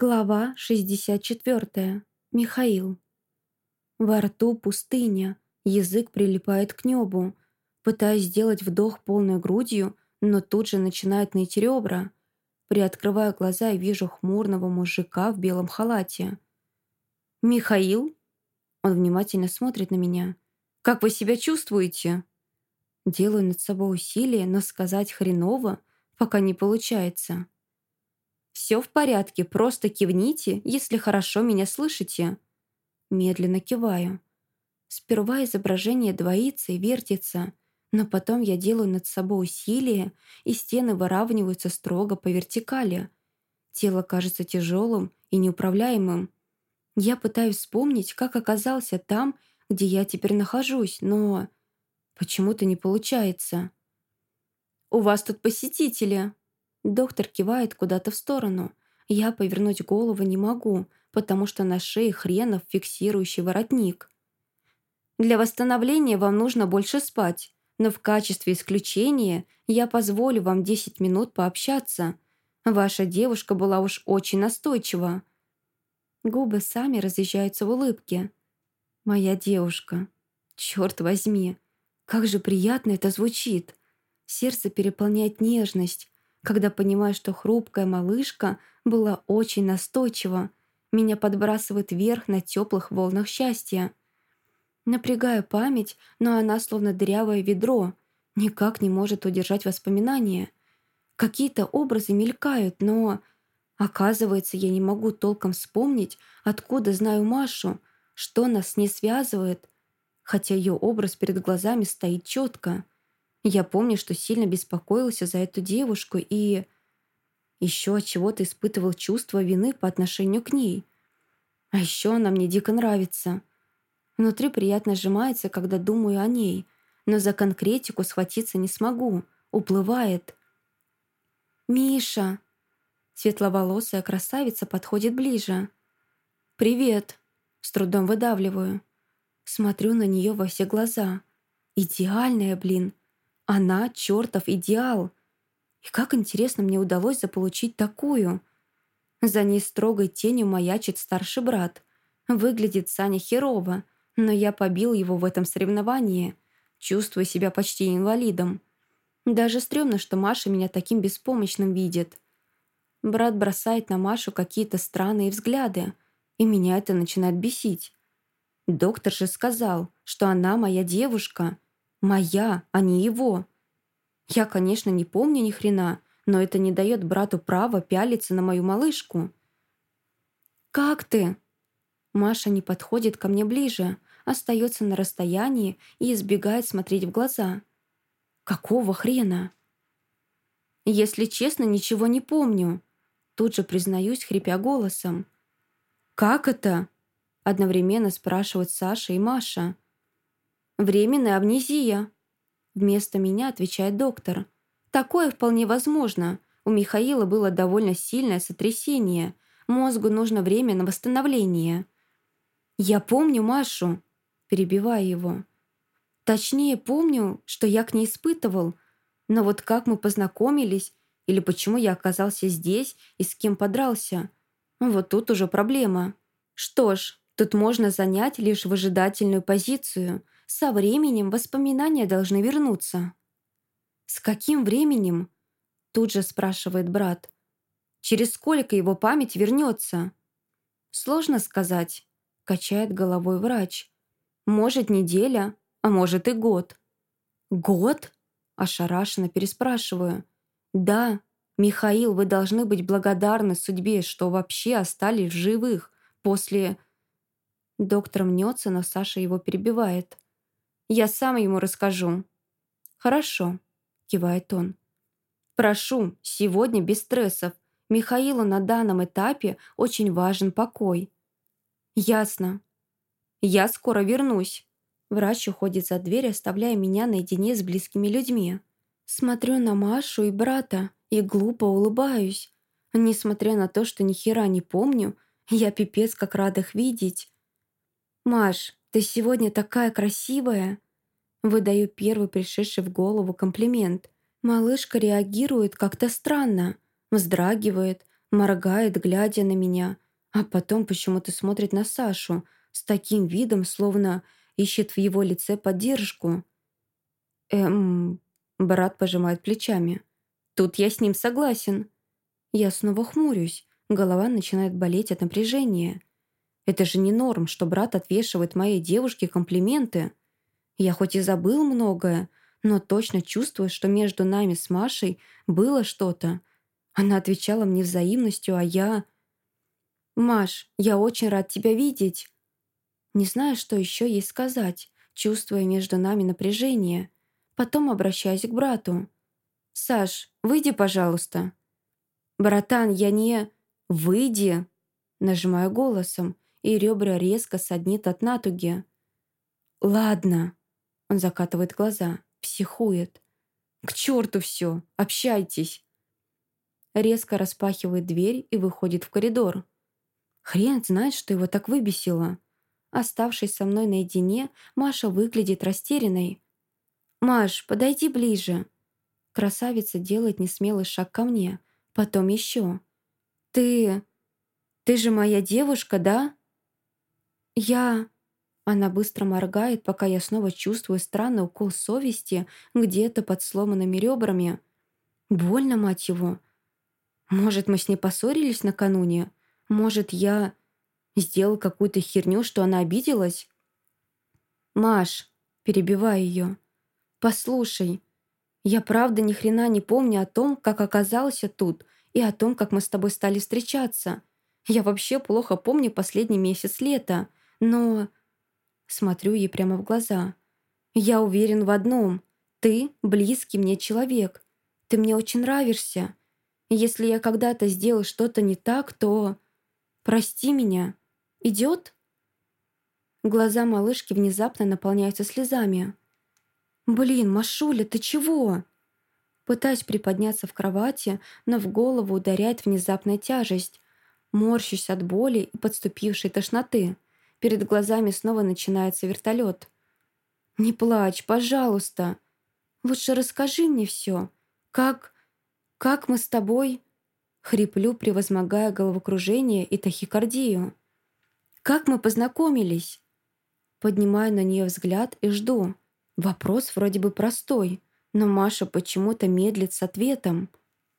Глава 64. Михаил. Во рту пустыня, язык прилипает к небу. Пытаюсь сделать вдох полной грудью, но тут же начинает ныть ребра. Приоткрываю глаза и вижу хмурного мужика в белом халате. «Михаил?» Он внимательно смотрит на меня. «Как вы себя чувствуете?» Делаю над собой усилие, но сказать хреново пока не получается. «Все в порядке, просто кивните, если хорошо меня слышите». Медленно киваю. Сперва изображение двоится и вертится, но потом я делаю над собой усилие, и стены выравниваются строго по вертикали. Тело кажется тяжелым и неуправляемым. Я пытаюсь вспомнить, как оказался там, где я теперь нахожусь, но почему-то не получается. «У вас тут посетители», Доктор кивает куда-то в сторону. Я повернуть голову не могу, потому что на шее хренов фиксирующий воротник. Для восстановления вам нужно больше спать, но в качестве исключения я позволю вам 10 минут пообщаться. Ваша девушка была уж очень настойчива. Губы сами разъезжаются в улыбке. Моя девушка. Черт возьми, как же приятно это звучит. Сердце переполняет нежность, когда понимаю, что хрупкая малышка была очень настойчива, меня подбрасывает вверх на теплых волнах счастья. Напрягаю память, но она словно дырявое ведро, никак не может удержать воспоминания. Какие-то образы мелькают, но... Оказывается, я не могу толком вспомнить, откуда знаю Машу, что нас не связывает, хотя ее образ перед глазами стоит четко. Я помню, что сильно беспокоился за эту девушку и... Еще от чего-то испытывал чувство вины по отношению к ней. А еще она мне дико нравится. Внутри приятно сжимается, когда думаю о ней, но за конкретику схватиться не смогу. Уплывает. «Миша!» Светловолосая красавица подходит ближе. «Привет!» С трудом выдавливаю. Смотрю на нее во все глаза. Идеальная, блин. Она — чертов идеал. И как интересно мне удалось заполучить такую. За ней строгой тенью маячит старший брат. Выглядит Саня херово, но я побил его в этом соревновании. Чувствую себя почти инвалидом. Даже стрёмно, что Маша меня таким беспомощным видит. Брат бросает на Машу какие-то странные взгляды, и меня это начинает бесить. Доктор же сказал, что она моя девушка — Моя, а не его. Я, конечно, не помню ни хрена, но это не дает брату права пялиться на мою малышку. «Как ты?» Маша не подходит ко мне ближе, остается на расстоянии и избегает смотреть в глаза. «Какого хрена?» «Если честно, ничего не помню», тут же признаюсь, хрипя голосом. «Как это?» одновременно спрашивают Саша и Маша. Временная амнезия. Вместо меня отвечает доктор. Такое вполне возможно. У Михаила было довольно сильное сотрясение. Мозгу нужно время на восстановление. Я помню Машу, перебивая его. Точнее, помню, что я к ней испытывал. Но вот как мы познакомились, или почему я оказался здесь и с кем подрался, вот тут уже проблема. Что ж, тут можно занять лишь выжидательную позицию – со временем воспоминания должны вернуться. «С каким временем?» Тут же спрашивает брат. «Через сколько его память вернется?» «Сложно сказать», — качает головой врач. «Может, неделя, а может и год». «Год?» — ошарашенно переспрашиваю. «Да, Михаил, вы должны быть благодарны судьбе, что вообще остались в живых после...» Доктор мнется, но Саша его перебивает. Я сам ему расскажу». «Хорошо», — кивает он. «Прошу, сегодня без стрессов. Михаилу на данном этапе очень важен покой». «Ясно. Я скоро вернусь». Врач уходит за дверь, оставляя меня наедине с близкими людьми. Смотрю на Машу и брата и глупо улыбаюсь. Несмотря на то, что ни хера не помню, я пипец как рада их видеть. «Маш, ты сегодня такая красивая!» Выдаю первый пришедший в голову комплимент. Малышка реагирует как-то странно, вздрагивает, Моргает, глядя на меня, а потом почему-то смотрит на Сашу с таким видом, словно ищет в его лице поддержку. Эм... Брат пожимает плечами. Тут я с ним согласен. Я снова хмурюсь. Голова начинает болеть от напряжения. Это же не норм, что брат отвешивает моей девушке комплименты. Я хоть и забыл многое, но точно чувствую, что между нами с Машей было что-то. Она отвечала мне взаимностью, а я... «Маш, я очень рад тебя видеть!» Не знаю, что еще ей сказать, чувствуя между нами напряжение. Потом обращаюсь к брату. «Саш, выйди, пожалуйста». «Братан, я не...» «Выйди!» Нажимаю голосом, и ребра резко саднит от натуги. «Ладно». Он закатывает глаза, психует. «К черту все! Общайтесь!» Резко распахивает дверь и выходит в коридор. Хрен знает, что его так выбесило. Оставшись со мной наедине, Маша выглядит растерянной. «Маш, подойди ближе». Красавица делает несмелый шаг ко мне, потом еще. «Ты... ты же моя девушка, да?» «Я...» Она быстро моргает, пока я снова чувствую странный укол совести где-то под сломанными ребрами. Больно, мать его. Может, мы с ней поссорились накануне? Может, я сделал какую-то херню, что она обиделась? «Маш», перебиваю ее, «послушай, я правда ни хрена не помню о том, как оказалась тут, и о том, как мы с тобой стали встречаться. Я вообще плохо помню последний месяц лета, но...» Смотрю ей прямо в глаза. «Я уверен в одном. Ты близкий мне человек. Ты мне очень нравишься. Если я когда-то сделал что-то не так, то... Прости меня. Идет?» Глаза малышки внезапно наполняются слезами. «Блин, Машуля, ты чего?» Пытаюсь приподняться в кровати, но в голову ударяет внезапная тяжесть. Морщусь от боли и подступившей тошноты. Перед глазами снова начинается вертолет. «Не плачь, пожалуйста. Лучше расскажи мне все. Как... как мы с тобой...» Хриплю, превозмогая головокружение и тахикардию. «Как мы познакомились?» Поднимаю на нее взгляд и жду. Вопрос вроде бы простой, но Маша почему-то медлит с ответом –